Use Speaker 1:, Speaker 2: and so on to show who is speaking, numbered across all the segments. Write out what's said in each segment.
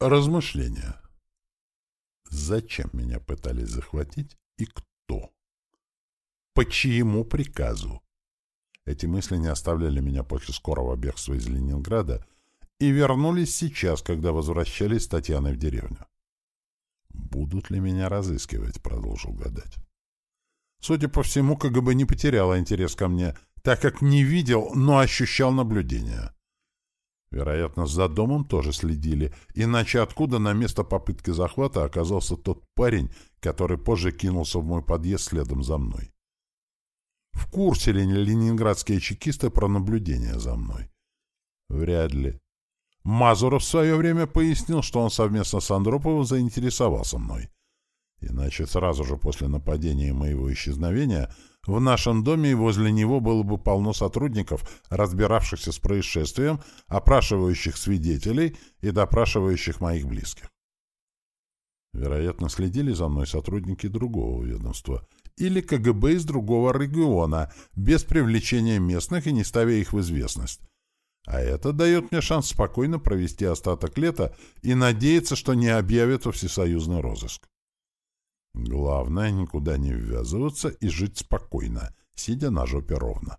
Speaker 1: Размышления. Зачем меня пытались захватить и кто? По чьему приказу? Эти мысли не оставляли меня после скорого бегства из Ленинграда и вернулись сейчас, когда возвращались с Татьяной в деревню. «Будут ли меня разыскивать?» — продолжил гадать. Судя по всему, КГБ не потеряла интерес ко мне, так как не видел, но ощущал наблюдение. Вероятно, за домом тоже следили, иначе откуда на место попытки захвата оказался тот парень, который позже кинулся в мой подъезд следом за мной. В курсе ли ленинградские чекисты про наблюдение за мной? Вряд ли. Мазуров в свое время пояснил, что он совместно с Андроповым заинтересовался мной. Иначе сразу же после нападения моего исчезновения в нашем доме и возле него было бы полно сотрудников, разбиравшихся с происшествием, опрашивающих свидетелей и допрашивающих моих близких. Вероятно, следили за мной сотрудники другого ведомства или КГБ из другого региона, без привлечения местных и не ставя их в известность. А это дает мне шанс спокойно провести остаток лета и надеяться, что не объявят всесоюзный розыск. Главное, никуда не ввязываться и жить спокойно, сидя на жопе ровно.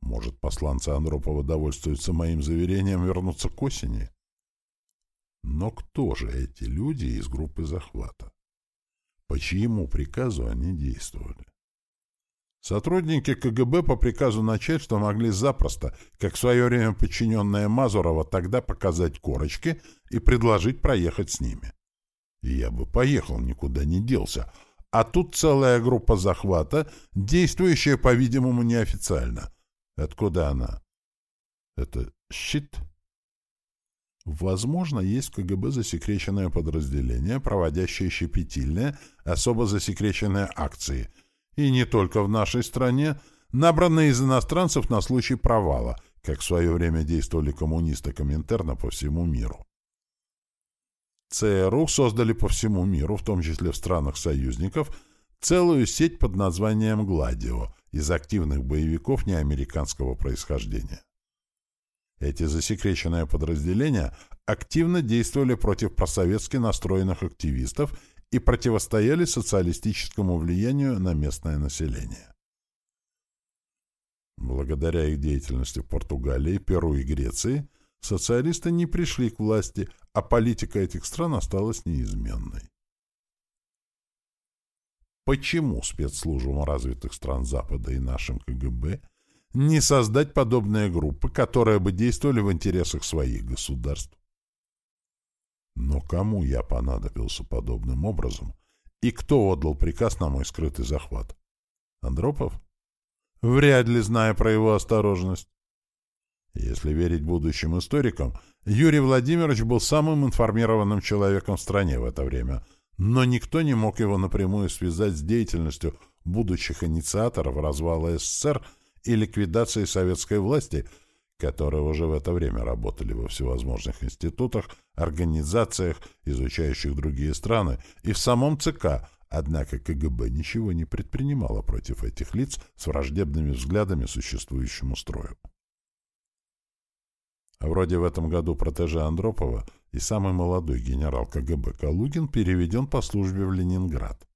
Speaker 1: Может, посланцы Андропова довольствуются моим заверением вернуться к осени? Но кто же эти люди из группы захвата? По чьему приказу они действовали? Сотрудники КГБ по приказу начальства могли запросто, как в свое время подчиненная Мазурова, тогда показать корочки и предложить проехать с ними. Я бы поехал, никуда не делся. А тут целая группа захвата, действующая, по-видимому, неофициально. Откуда она? Это щит? Возможно, есть в КГБ засекреченное подразделение, проводящее щепетильные, особо засекреченные акции. И не только в нашей стране, набранные из иностранцев на случай провала, как в свое время действовали коммунисты Коминтерна по всему миру. ЦРУ создали по всему миру, в том числе в странах союзников, целую сеть под названием «Гладио» из активных боевиков неамериканского происхождения. Эти засекреченные подразделения активно действовали против просоветски настроенных активистов и противостояли социалистическому влиянию на местное население. Благодаря их деятельности в Португалии, Перу и Греции – Социалисты не пришли к власти, а политика этих стран осталась неизменной. Почему спецслужбам развитых стран Запада и нашим КГБ не создать подобные группы, которые бы действовали в интересах своих государств? Но кому я понадобился подобным образом, и кто отдал приказ на мой скрытый захват? Андропов? Вряд ли, зная про его осторожность. Если верить будущим историкам, Юрий Владимирович был самым информированным человеком в стране в это время, но никто не мог его напрямую связать с деятельностью будущих инициаторов развала СССР и ликвидации советской власти, которые уже в это время работали во всевозможных институтах, организациях, изучающих другие страны, и в самом ЦК, однако КГБ ничего не предпринимало против этих лиц с враждебными взглядами существующему строю. Вроде в этом году протеже Андропова и самый молодой генерал КГБ Калугин переведен по службе в Ленинград.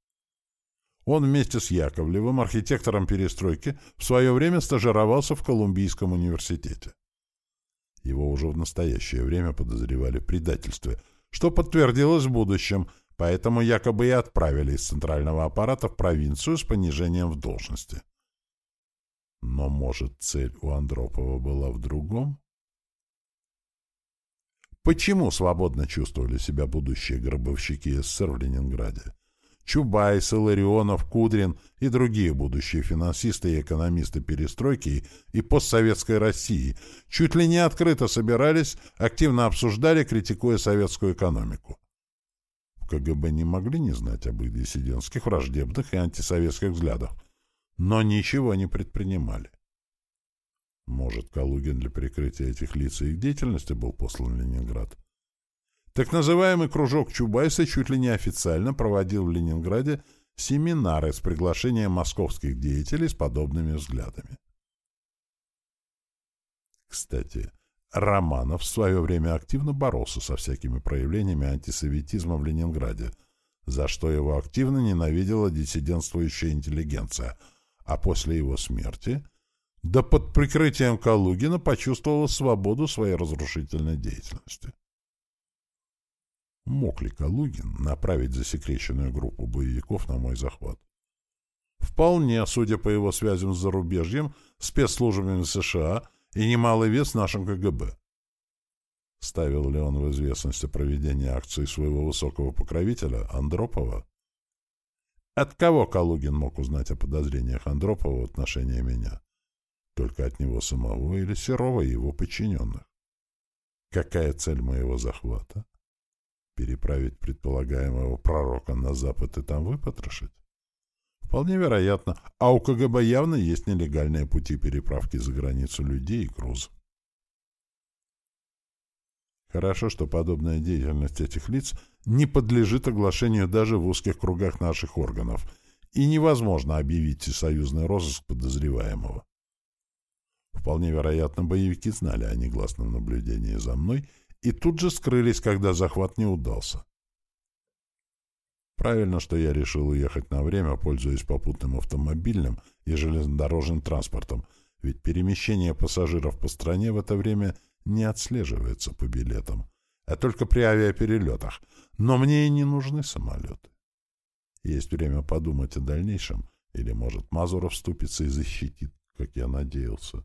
Speaker 1: Он вместе с Яковлевым, архитектором перестройки, в свое время стажировался в Колумбийском университете. Его уже в настоящее время подозревали в предательстве, что подтвердилось в будущем, поэтому якобы и отправили из центрального аппарата в провинцию с понижением в должности. Но, может, цель у Андропова была в другом? Почему свободно чувствовали себя будущие гробовщики СССР в Ленинграде? Чубайс, Иларионов, Кудрин и другие будущие финансисты и экономисты перестройки и постсоветской России чуть ли не открыто собирались, активно обсуждали, критикуя советскую экономику. В КГБ не могли не знать об их диссидентских, враждебных и антисоветских взглядах, но ничего не предпринимали. Может, Калугин для прикрытия этих лиц и их деятельности был послан в Ленинград? Так называемый кружок Чубайса чуть ли не официально проводил в Ленинграде семинары с приглашением московских деятелей с подобными взглядами. Кстати, Романов в свое время активно боролся со всякими проявлениями антисоветизма в Ленинграде, за что его активно ненавидела диссидентствующая интеллигенция, а после его смерти, да под прикрытием Калугина, почувствовала свободу своей разрушительной деятельности. Мог ли Калугин направить засекреченную группу боевиков на мой захват? Вполне, судя по его связям с зарубежьем, спецслужбами США и немалый вес в нашем КГБ. Ставил ли он в известность о проведении акции своего высокого покровителя, Андропова? От кого Калугин мог узнать о подозрениях Андропова в отношении меня? Только от него самого или Серова и его подчиненных? Какая цель моего захвата? Переправить предполагаемого пророка на Запад и там выпотрошить? Вполне вероятно. А у КГБ явно есть нелегальные пути переправки за границу людей и груз. Хорошо, что подобная деятельность этих лиц не подлежит оглашению даже в узких кругах наших органов, и невозможно объявить всесоюзный розыск подозреваемого. Вполне вероятно, боевики знали о негласном наблюдении за мной и тут же скрылись, когда захват не удался. Правильно, что я решил уехать на время, пользуясь попутным автомобильным и железнодорожным транспортом, ведь перемещение пассажиров по стране в это время не отслеживается по билетам, а только при авиаперелетах. Но мне и не нужны самолеты. Есть время подумать о дальнейшем, или, может, Мазуров вступится и защитит, как я надеялся.